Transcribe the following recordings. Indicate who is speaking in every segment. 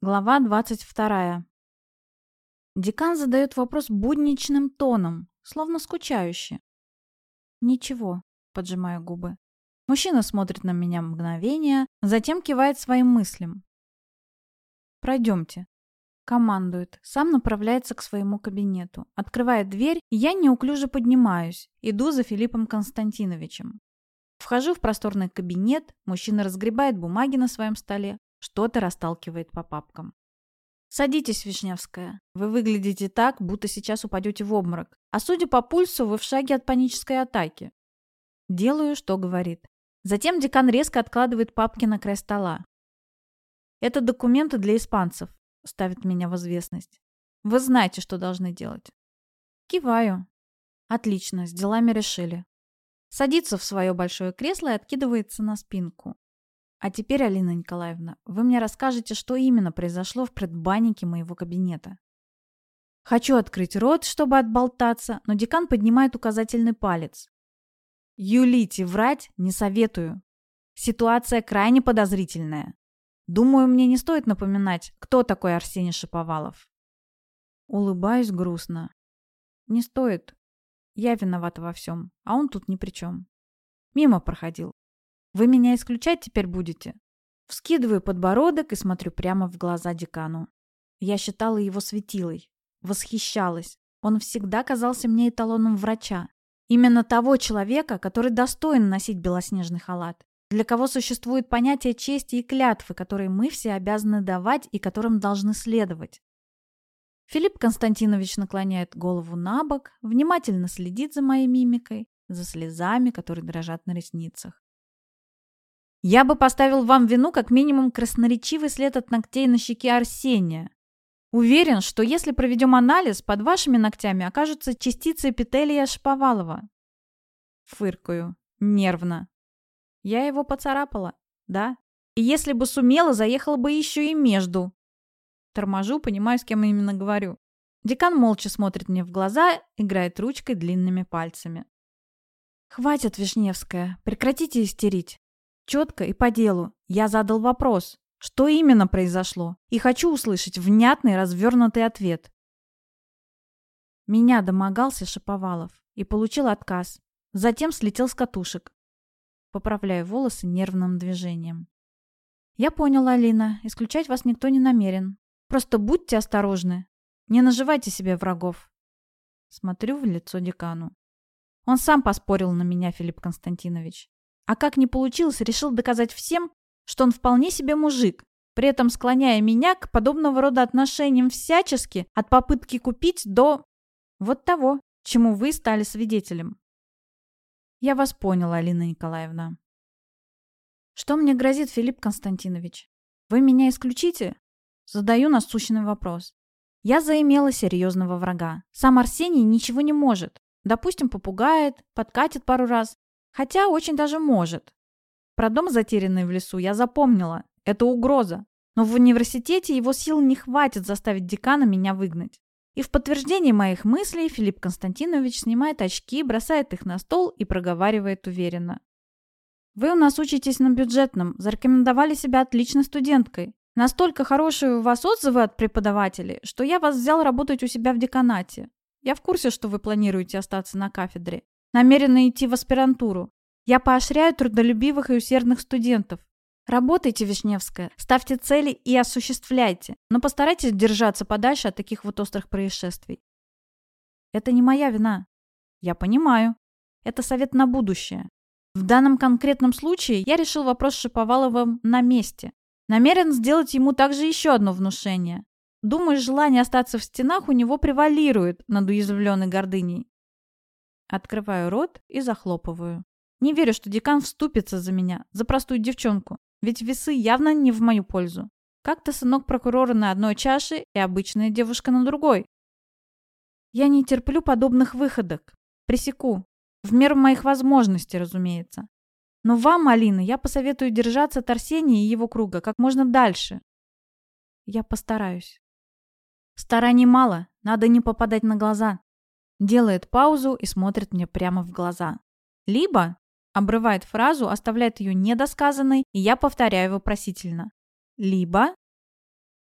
Speaker 1: Глава 22. Декан задает вопрос будничным тоном, словно скучающе. «Ничего», — поджимаю губы. Мужчина смотрит на меня мгновение, затем кивает своим мыслям. «Пройдемте», — командует, сам направляется к своему кабинету, открывает дверь, и я неуклюже поднимаюсь, иду за Филиппом Константиновичем. Вхожу в просторный кабинет, мужчина разгребает бумаги на своем столе, что-то расталкивает по папкам. «Садитесь, Вишневская. Вы выглядите так, будто сейчас упадете в обморок. А судя по пульсу, вы в шаге от панической атаки». Делаю, что говорит. Затем декан резко откладывает папки на край стола. «Это документы для испанцев», — ставит меня в известность. «Вы знаете, что должны делать». Киваю. «Отлично, с делами решили». Садится в свое большое кресло и откидывается на спинку. А теперь, Алина Николаевна, вы мне расскажете, что именно произошло в предбаннике моего кабинета. Хочу открыть рот, чтобы отболтаться, но декан поднимает указательный палец. Юлите врать не советую. Ситуация крайне подозрительная. Думаю, мне не стоит напоминать, кто такой Арсений Шиповалов. Улыбаюсь грустно. Не стоит. Я виновата во всем, а он тут ни при чем. Мимо проходил. Вы меня исключать теперь будете?» Вскидываю подбородок и смотрю прямо в глаза декану. Я считала его светилой, восхищалась. Он всегда казался мне эталоном врача. Именно того человека, который достоин носить белоснежный халат. Для кого существует понятие чести и клятвы, которые мы все обязаны давать и которым должны следовать. Филипп Константинович наклоняет голову на бок, внимательно следит за моей мимикой, за слезами, которые дрожат на ресницах. Я бы поставил вам вину как минимум красноречивый след от ногтей на щеке Арсения. Уверен, что если проведем анализ, под вашими ногтями окажутся частицы эпителия Шповалова. Фыркаю. Нервно. Я его поцарапала, да? И если бы сумела, заехала бы еще и между. Торможу, понимаю, с кем именно говорю. Декан молча смотрит мне в глаза, играет ручкой длинными пальцами. «Хватит, Вишневская, прекратите истерить. Четко и по делу. Я задал вопрос. Что именно произошло? И хочу услышать внятный развернутый ответ. Меня домогался Шаповалов и получил отказ. Затем слетел с катушек. Поправляю волосы нервным движением. Я поняла, Алина. Исключать вас никто не намерен. Просто будьте осторожны. Не наживайте себе врагов. Смотрю в лицо декану. Он сам поспорил на меня, Филипп Константинович. А как не получилось, решил доказать всем, что он вполне себе мужик, при этом склоняя меня к подобного рода отношениям всячески, от попытки купить до... вот того, чему вы стали свидетелем. Я вас поняла, Алина Николаевна. Что мне грозит, Филипп Константинович? Вы меня исключите? Задаю насущный вопрос. Я заимела серьезного врага. Сам Арсений ничего не может. Допустим, попугает, подкатит пару раз, Хотя очень даже может. Про дом, затерянный в лесу, я запомнила. Это угроза. Но в университете его сил не хватит заставить декана меня выгнать. И в подтверждении моих мыслей Филипп Константинович снимает очки, бросает их на стол и проговаривает уверенно. «Вы у нас учитесь на бюджетном, зарекомендовали себя отличной студенткой. Настолько хорошие у вас отзывы от преподавателей, что я вас взял работать у себя в деканате. Я в курсе, что вы планируете остаться на кафедре. Намерены идти в аспирантуру. Я поощряю трудолюбивых и усердных студентов. Работайте, Вишневская, ставьте цели и осуществляйте, но постарайтесь держаться подальше от таких вот острых происшествий. Это не моя вина. Я понимаю. Это совет на будущее. В данном конкретном случае я решил вопрос с Шиповаловым на месте. Намерен сделать ему также еще одно внушение. Думаю, желание остаться в стенах у него превалирует над уязвленной гордыней. Открываю рот и захлопываю. Не верю, что декан вступится за меня, за простую девчонку. Ведь весы явно не в мою пользу. Как-то сынок прокурора на одной чаше и обычная девушка на другой. Я не терплю подобных выходок. Пресеку. В меру моих возможностей, разумеется. Но вам, Алина, я посоветую держаться от Арсения и его круга как можно дальше. Я постараюсь. Стараний мало, надо не попадать на глаза. Делает паузу и смотрит мне прямо в глаза. Либо обрывает фразу, оставляет ее недосказанной, и я повторяю вопросительно. Либо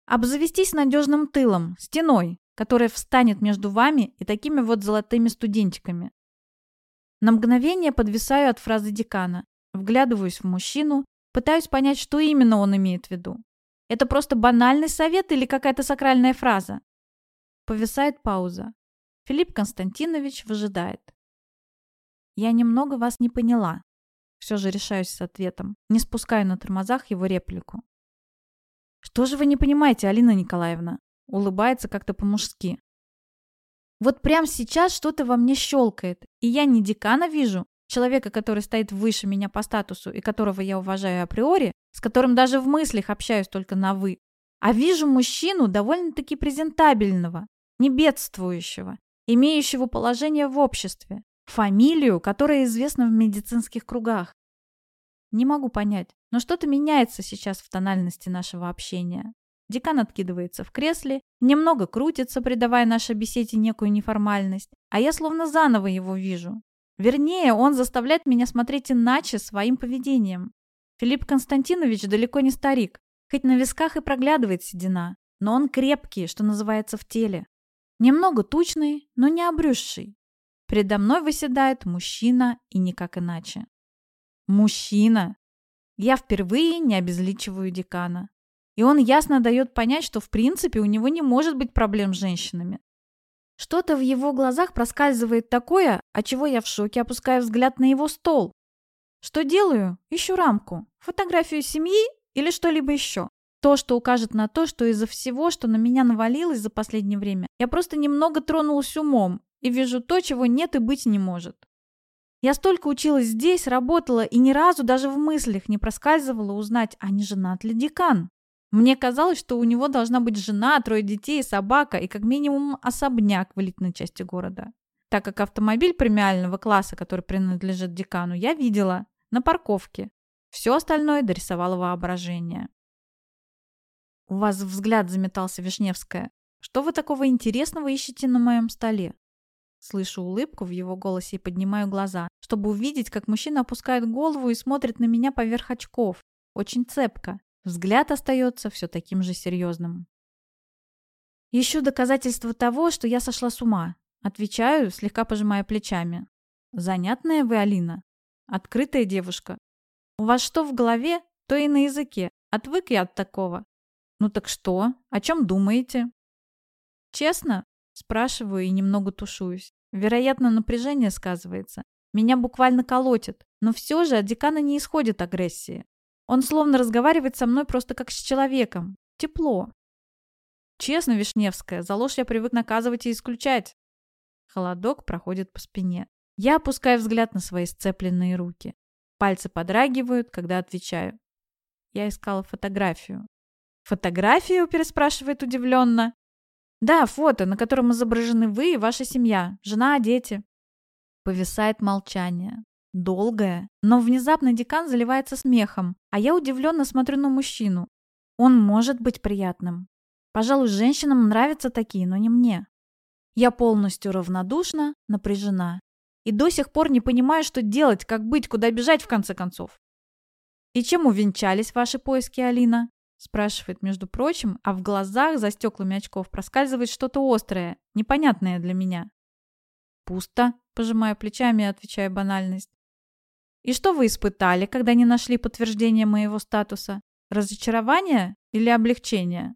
Speaker 1: Обзавестись надежным тылом, стеной, которая встанет между вами и такими вот золотыми студентиками. На мгновение подвисаю от фразы декана, вглядываюсь в мужчину, пытаюсь понять, что именно он имеет в виду. Это просто банальный совет или какая-то сакральная фраза? Повисает пауза. Филипп Константинович выжидает. Я немного вас не поняла. Все же решаюсь с ответом, не спускаю на тормозах его реплику. Что же вы не понимаете, Алина Николаевна? Улыбается как-то по-мужски. Вот прямо сейчас что-то во мне щелкает, и я не декана вижу, человека, который стоит выше меня по статусу и которого я уважаю априори, с которым даже в мыслях общаюсь только на «вы», а вижу мужчину довольно-таки презентабельного, не бедствующего, имеющего положение в обществе, фамилию, которая известна в медицинских кругах. Не могу понять, но что-то меняется сейчас в тональности нашего общения. Декан откидывается в кресле, немного крутится, придавая нашей беседе некую неформальность, а я словно заново его вижу. Вернее, он заставляет меня смотреть иначе своим поведением. Филипп Константинович далеко не старик, хоть на висках и проглядывает седина, но он крепкий, что называется, в теле. Немного тучный, но не обрюзший. Передо мной выседает мужчина и никак иначе. Мужчина! Я впервые не обезличиваю декана. И он ясно дает понять, что в принципе у него не может быть проблем с женщинами. Что-то в его глазах проскальзывает такое, от чего я в шоке опускаю взгляд на его стол. Что делаю? Ищу рамку. Фотографию семьи или что-либо еще. То, что укажет на то, что из-за всего, что на меня навалилось за последнее время, я просто немного тронулась умом и вижу то, чего нет и быть не может. Я столько училась здесь, работала и ни разу даже в мыслях не проскальзывала узнать, а не женат ли декан. Мне казалось, что у него должна быть жена, трое детей, собака и как минимум особняк в элитной части города. Так как автомобиль премиального класса, который принадлежит декану, я видела на парковке. Все остальное дорисовало воображение. У вас взгляд заметался, Вишневская. Что вы такого интересного ищете на моем столе? Слышу улыбку в его голосе и поднимаю глаза, чтобы увидеть, как мужчина опускает голову и смотрит на меня поверх очков. Очень цепко. Взгляд остается все таким же серьезным. Ищу доказательства того, что я сошла с ума. Отвечаю, слегка пожимая плечами. Занятная вы, Алина. Открытая девушка. У вас что в голове, то и на языке. Отвык я от такого. Ну так что? О чем думаете? Честно? Спрашиваю и немного тушуюсь. Вероятно, напряжение сказывается. Меня буквально колотит. Но все же от декана не исходит агрессии. Он словно разговаривает со мной просто как с человеком. Тепло. Честно, Вишневская, за ложь я привык наказывать и исключать. Холодок проходит по спине. Я опускаю взгляд на свои сцепленные руки. Пальцы подрагивают, когда отвечаю. Я искала фотографию. «Фотографию?» – переспрашивает удивленно. «Да, фото, на котором изображены вы и ваша семья, жена, дети». Повисает молчание. Долгое, но внезапно декан заливается смехом, а я удивленно смотрю на мужчину. Он может быть приятным. Пожалуй, женщинам нравятся такие, но не мне. Я полностью равнодушна, напряжена. И до сих пор не понимаю, что делать, как быть, куда бежать в конце концов. «И чем увенчались ваши поиски, Алина?» Спрашивает, между прочим, а в глазах за стеклами очков проскальзывает что-то острое, непонятное для меня. «Пусто», – пожимаю плечами и отвечаю банальность. И что вы испытали, когда не нашли подтверждения моего статуса? Разочарование или облегчение?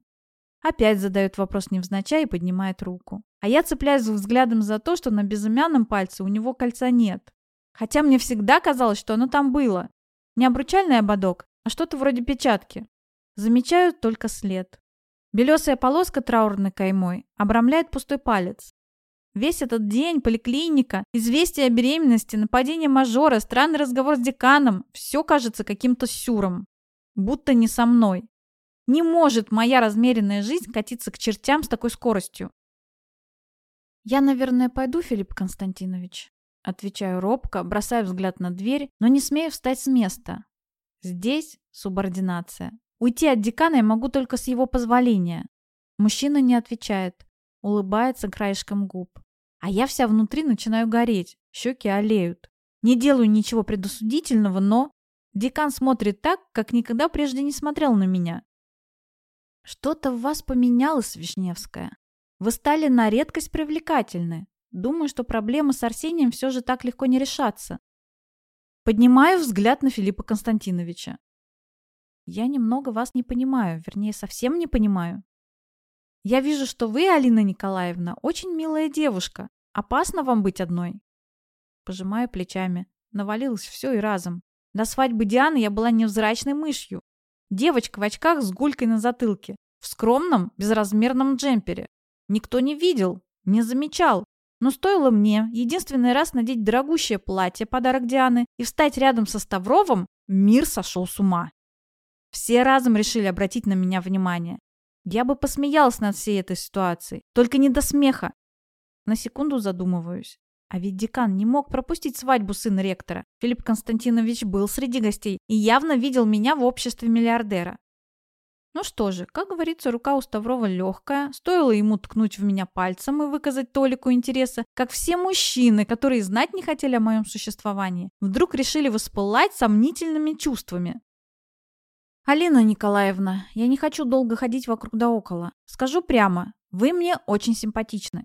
Speaker 1: Опять задает вопрос невзначай и поднимает руку. А я цепляюсь взглядом за то, что на безымянном пальце у него кольца нет. Хотя мне всегда казалось, что оно там было. Не обручальный ободок, а что-то вроде печатки. Замечаю только след. Белесая полоска траурной каймой обрамляет пустой палец. Весь этот день, поликлиника, известие о беременности, нападение мажора, странный разговор с деканом – все кажется каким-то сюром. Будто не со мной. Не может моя размеренная жизнь катиться к чертям с такой скоростью. «Я, наверное, пойду, Филипп Константинович», – отвечаю робко, бросая взгляд на дверь, но не смею встать с места. Здесь субординация. Уйти от декана я могу только с его позволения. Мужчина не отвечает, улыбается краешком губ. А я вся внутри начинаю гореть, щеки олеют. Не делаю ничего предосудительного, но... Декан смотрит так, как никогда прежде не смотрел на меня. Что-то в вас поменялось, Вишневская. Вы стали на редкость привлекательны. Думаю, что проблемы с Арсением все же так легко не решатся. Поднимаю взгляд на Филиппа Константиновича. Я немного вас не понимаю, вернее, совсем не понимаю. Я вижу, что вы, Алина Николаевна, очень милая девушка. Опасно вам быть одной. Пожимаю плечами. Навалилось все и разом. До свадьбы Дианы я была невзрачной мышью. Девочка в очках с гулькой на затылке. В скромном, безразмерном джемпере. Никто не видел, не замечал. Но стоило мне единственный раз надеть дорогущее платье, подарок Дианы, и встать рядом со Ставровым, мир сошел с ума. Все разом решили обратить на меня внимание. Я бы посмеялась над всей этой ситуацией, только не до смеха. На секунду задумываюсь. А ведь декан не мог пропустить свадьбу сына ректора. Филипп Константинович был среди гостей и явно видел меня в обществе миллиардера. Ну что же, как говорится, рука у Ставрова легкая. Стоило ему ткнуть в меня пальцем и выказать толику интереса, как все мужчины, которые знать не хотели о моем существовании, вдруг решили воспылать сомнительными чувствами. «Алина Николаевна, я не хочу долго ходить вокруг да около. Скажу прямо, вы мне очень симпатичны.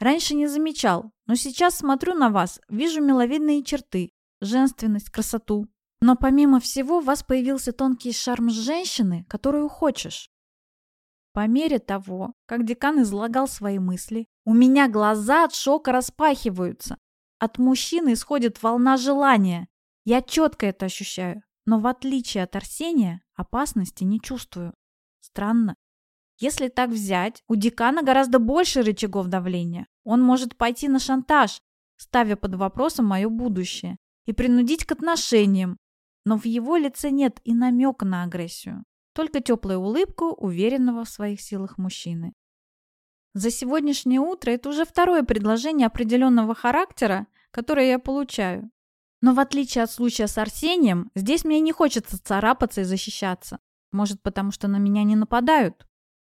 Speaker 1: Раньше не замечал, но сейчас смотрю на вас, вижу миловидные черты, женственность, красоту. Но помимо всего, у вас появился тонкий шарм женщины, которую хочешь. По мере того, как декан излагал свои мысли, у меня глаза от шока распахиваются. От мужчины исходит волна желания. Я четко это ощущаю но в отличие от Арсения опасности не чувствую. Странно. Если так взять, у декана гораздо больше рычагов давления. Он может пойти на шантаж, ставя под вопросом мое будущее, и принудить к отношениям. Но в его лице нет и намека на агрессию. Только теплая улыбка уверенного в своих силах мужчины. За сегодняшнее утро это уже второе предложение определенного характера, которое я получаю. Но в отличие от случая с Арсением, здесь мне не хочется царапаться и защищаться. Может, потому что на меня не нападают?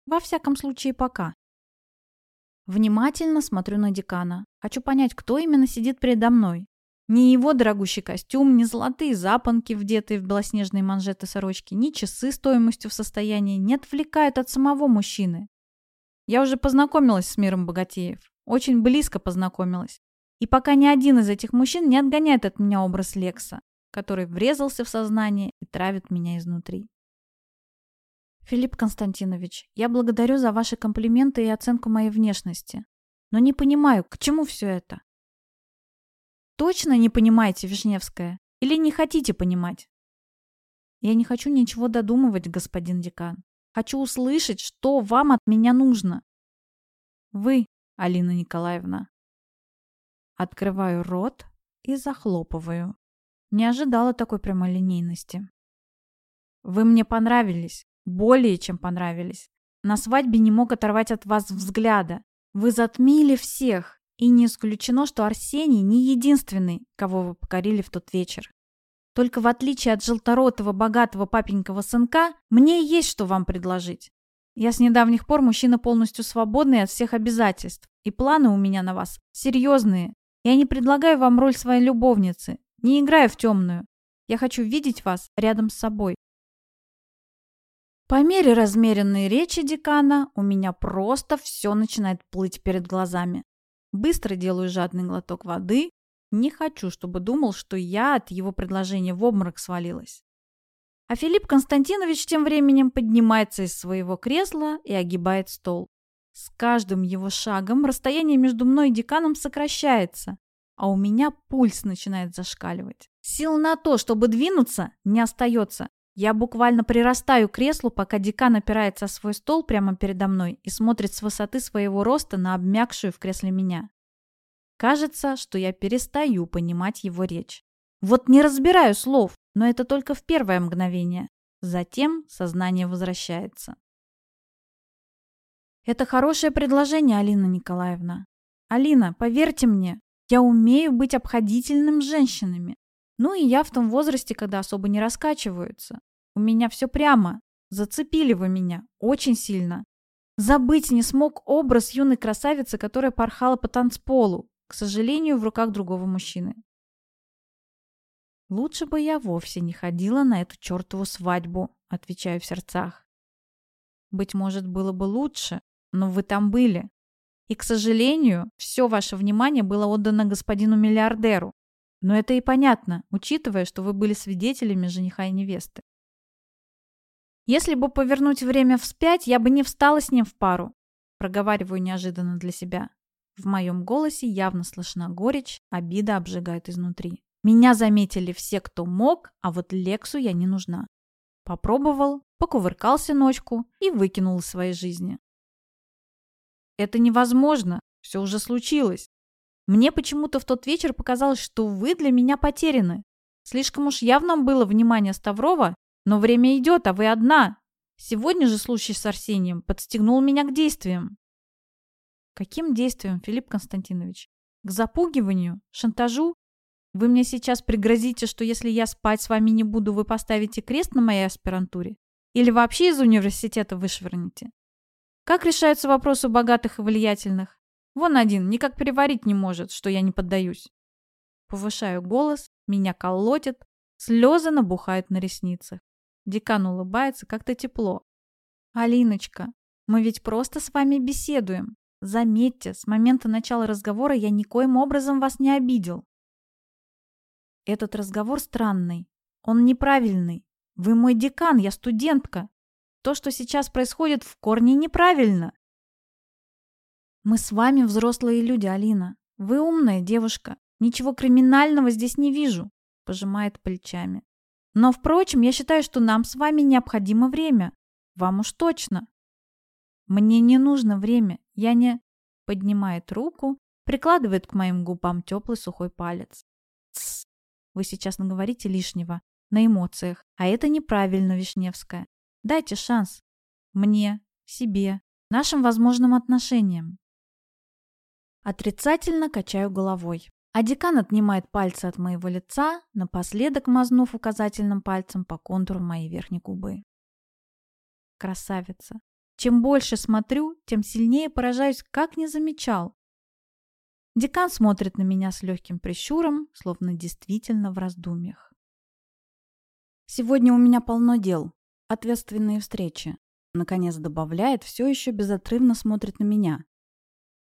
Speaker 1: Во всяком случае, пока. Внимательно смотрю на декана. Хочу понять, кто именно сидит передо мной. Ни его дорогущий костюм, ни золотые запонки, вдетые в белоснежные манжеты сорочки, ни часы стоимостью в состоянии не отвлекают от самого мужчины. Я уже познакомилась с миром богатеев. Очень близко познакомилась. И пока ни один из этих мужчин не отгоняет от меня образ Лекса, который врезался в сознание и травит меня изнутри. Филипп Константинович, я благодарю за ваши комплименты и оценку моей внешности. Но не понимаю, к чему все это? Точно не понимаете, Вишневская? Или не хотите понимать? Я не хочу ничего додумывать, господин декан. Хочу услышать, что вам от меня нужно. Вы, Алина Николаевна, Открываю рот и захлопываю. Не ожидала такой прямолинейности. Вы мне понравились. Более чем понравились. На свадьбе не мог оторвать от вас взгляда. Вы затмили всех. И не исключено, что Арсений не единственный, кого вы покорили в тот вечер. Только в отличие от желторотого богатого папенького сынка, мне есть что вам предложить. Я с недавних пор мужчина полностью свободный от всех обязательств. И планы у меня на вас серьезные, я не предлагаю вам роль своей любовницы, не играю в темную. Я хочу видеть вас рядом с собой. По мере размеренной речи декана у меня просто все начинает плыть перед глазами. Быстро делаю жадный глоток воды. Не хочу, чтобы думал, что я от его предложения в обморок свалилась. А Филипп Константинович тем временем поднимается из своего кресла и огибает стол. С каждым его шагом расстояние между мной и деканом сокращается, а у меня пульс начинает зашкаливать. Сил на то, чтобы двинуться, не остается. Я буквально прирастаю к креслу, пока декан опирается о свой стол прямо передо мной и смотрит с высоты своего роста на обмякшую в кресле меня. Кажется, что я перестаю понимать его речь. Вот не разбираю слов, но это только в первое мгновение. Затем сознание возвращается. Это хорошее предложение, Алина Николаевна. Алина, поверьте мне, я умею быть обходительным с женщинами. Ну и я в том возрасте, когда особо не раскачиваются. У меня все прямо. Зацепили вы меня. Очень сильно. Забыть не смог образ юной красавицы, которая порхала по танцполу, к сожалению, в руках другого мужчины. Лучше бы я вовсе не ходила на эту чертову свадьбу, отвечаю в сердцах. Быть может, было бы лучше, но вы там были. И, к сожалению, все ваше внимание было отдано господину миллиардеру. Но это и понятно, учитывая, что вы были свидетелями жениха и невесты. Если бы повернуть время вспять, я бы не встала с ним в пару. Проговариваю неожиданно для себя. В моем голосе явно слышна горечь, обида обжигает изнутри. Меня заметили все, кто мог, а вот Лексу я не нужна. Попробовал, покувыркался ночку и выкинул из своей жизни. Это невозможно, все уже случилось. Мне почему-то в тот вечер показалось, что вы для меня потеряны. Слишком уж явно было внимание Ставрова, но время идет, а вы одна. Сегодня же случай с Арсением подстегнул меня к действиям. Каким действиям, Филипп Константинович? К запугиванию? Шантажу? Вы мне сейчас пригрозите, что если я спать с вами не буду, вы поставите крест на моей аспирантуре? Или вообще из университета вышвырнете? Как решаются вопросы богатых и влиятельных? Вон один никак переварить не может, что я не поддаюсь. Повышаю голос, меня колотит, слезы набухают на ресницах. Декан улыбается как-то тепло. «Алиночка, мы ведь просто с вами беседуем. Заметьте, с момента начала разговора я никоим образом вас не обидел. Этот разговор странный. Он неправильный. Вы мой декан, я студентка. То, что сейчас происходит, в корне неправильно. Мы с вами взрослые люди, Алина. Вы умная девушка. Ничего криминального здесь не вижу, пожимает плечами. Но, впрочем, я считаю, что нам с вами необходимо время. Вам уж точно. Мне не нужно время. Я не... Поднимает руку, прикладывает к моим губам теплый сухой палец. Тсс. Вы сейчас наговорите лишнего. На эмоциях. А это неправильно, Вишневская. Дайте шанс. Мне, себе, нашим возможным отношениям. Отрицательно качаю головой. А декан отнимает пальцы от моего лица, напоследок мазнув указательным пальцем по контуру моей верхней губы. Красавица. Чем больше смотрю, тем сильнее поражаюсь, как не замечал. Декан смотрит на меня с легким прищуром, словно действительно в раздумьях. Сегодня у меня полно дел, ответственные встречи. Наконец добавляет, все еще безотрывно смотрит на меня.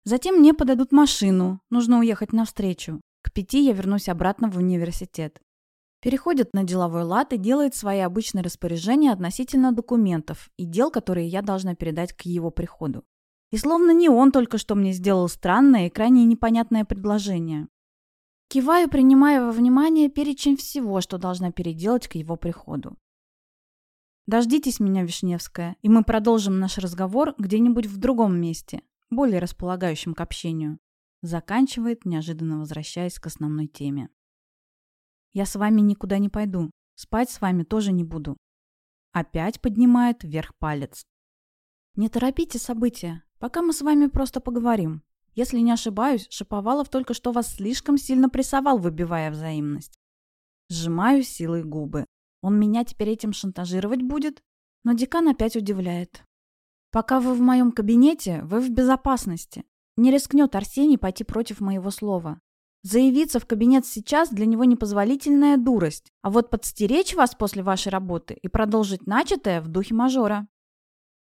Speaker 1: Затем мне подадут машину, нужно уехать навстречу. К пяти я вернусь обратно в университет. Переходит на деловой лад и делает свои обычные распоряжения относительно документов и дел, которые я должна передать к его приходу. И словно не он только что мне сделал странное и крайне непонятное предложение. Киваю, принимая во внимание перечень всего, что должна переделать к его приходу. Дождитесь меня, Вишневская, и мы продолжим наш разговор где-нибудь в другом месте, более располагающем к общению. Заканчивает, неожиданно возвращаясь к основной теме. Я с вами никуда не пойду. Спать с вами тоже не буду. Опять поднимает вверх палец. Не торопите события. Пока мы с вами просто поговорим. Если не ошибаюсь, Шаповалов только что вас слишком сильно прессовал, выбивая взаимность. Сжимаю силой губы. Он меня теперь этим шантажировать будет? Но декан опять удивляет. Пока вы в моем кабинете, вы в безопасности. Не рискнет Арсений пойти против моего слова. Заявиться в кабинет сейчас для него непозволительная дурость, а вот подстеречь вас после вашей работы и продолжить начатое в духе мажора.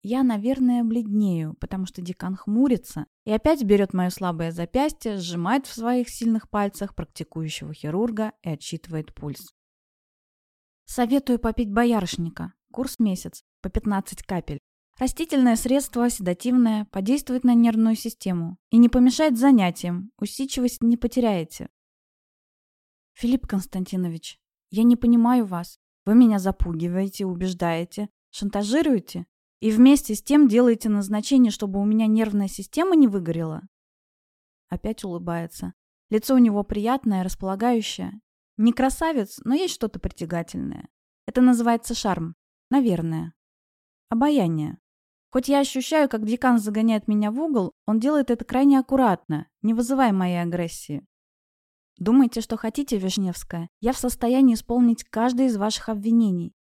Speaker 1: Я, наверное, бледнею, потому что декан хмурится и опять берет мое слабое запястье, сжимает в своих сильных пальцах практикующего хирурга и отсчитывает пульс. Советую попить боярышника. Курс месяц, по 15 капель. Растительное средство, седативное, подействует на нервную систему и не помешает занятиям, усидчивость не потеряете. Филипп Константинович, я не понимаю вас. Вы меня запугиваете, убеждаете, шантажируете и вместе с тем делаете назначение, чтобы у меня нервная система не выгорела. Опять улыбается. Лицо у него приятное, располагающее. Не красавец, но есть что-то притягательное. Это называется шарм. Наверное. Обаяние. Хоть я ощущаю, как декан загоняет меня в угол, он делает это крайне аккуратно, не вызывая моей агрессии. Думаете, что хотите, Вишневская? Я в состоянии исполнить каждое из ваших обвинений.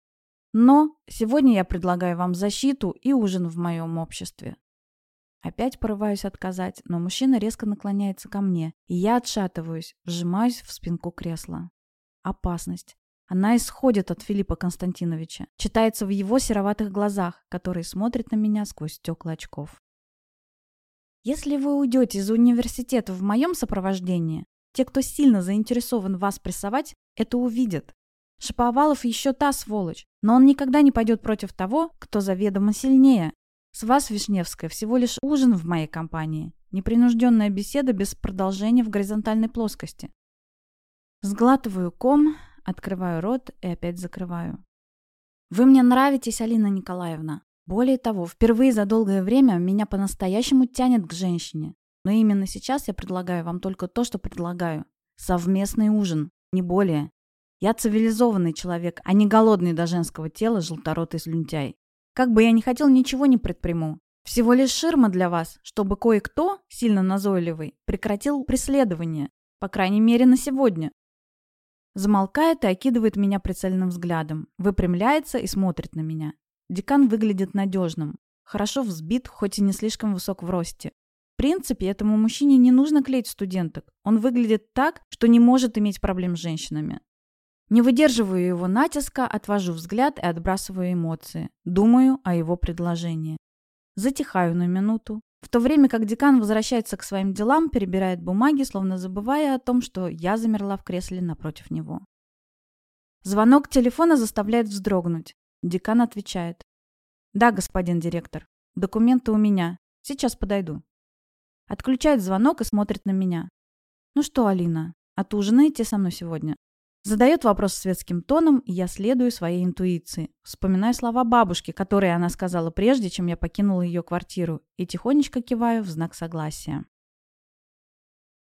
Speaker 1: Но сегодня я предлагаю вам защиту и ужин в моем обществе. Опять порываюсь отказать, но мужчина резко наклоняется ко мне, и я отшатываюсь, вжимаюсь в спинку кресла. Опасность. Она исходит от Филиппа Константиновича, читается в его сероватых глазах, которые смотрят на меня сквозь стекла очков. Если вы уйдете из университета в моем сопровождении, те, кто сильно заинтересован вас прессовать, это увидят. Шаповалов еще та сволочь, но он никогда не пойдет против того, кто заведомо сильнее. С вас, Вишневская, всего лишь ужин в моей компании. Непринужденная беседа без продолжения в горизонтальной плоскости. Сглатываю ком, открываю рот и опять закрываю. Вы мне нравитесь, Алина Николаевна. Более того, впервые за долгое время меня по-настоящему тянет к женщине. Но именно сейчас я предлагаю вам только то, что предлагаю. Совместный ужин, не более. Я цивилизованный человек, а не голодный до женского тела желторотый слюнтяй. Как бы я ни хотел, ничего не предприму. Всего лишь ширма для вас, чтобы кое-кто, сильно назойливый, прекратил преследование. По крайней мере, на сегодня. Замолкает и окидывает меня прицельным взглядом. Выпрямляется и смотрит на меня. Декан выглядит надежным. Хорошо взбит, хоть и не слишком высок в росте. В принципе, этому мужчине не нужно клеить студенток. Он выглядит так, что не может иметь проблем с женщинами. Не выдерживаю его натиска, отвожу взгляд и отбрасываю эмоции. Думаю о его предложении. Затихаю на минуту. В то время как декан возвращается к своим делам, перебирает бумаги, словно забывая о том, что я замерла в кресле напротив него. Звонок телефона заставляет вздрогнуть. Декан отвечает. «Да, господин директор. Документы у меня. Сейчас подойду». Отключает звонок и смотрит на меня. «Ну что, Алина, отужинаете со мной сегодня?» Задает вопрос светским тоном, и я следую своей интуиции. Вспоминаю слова бабушки, которые она сказала прежде, чем я покинула ее квартиру, и тихонечко киваю в знак согласия.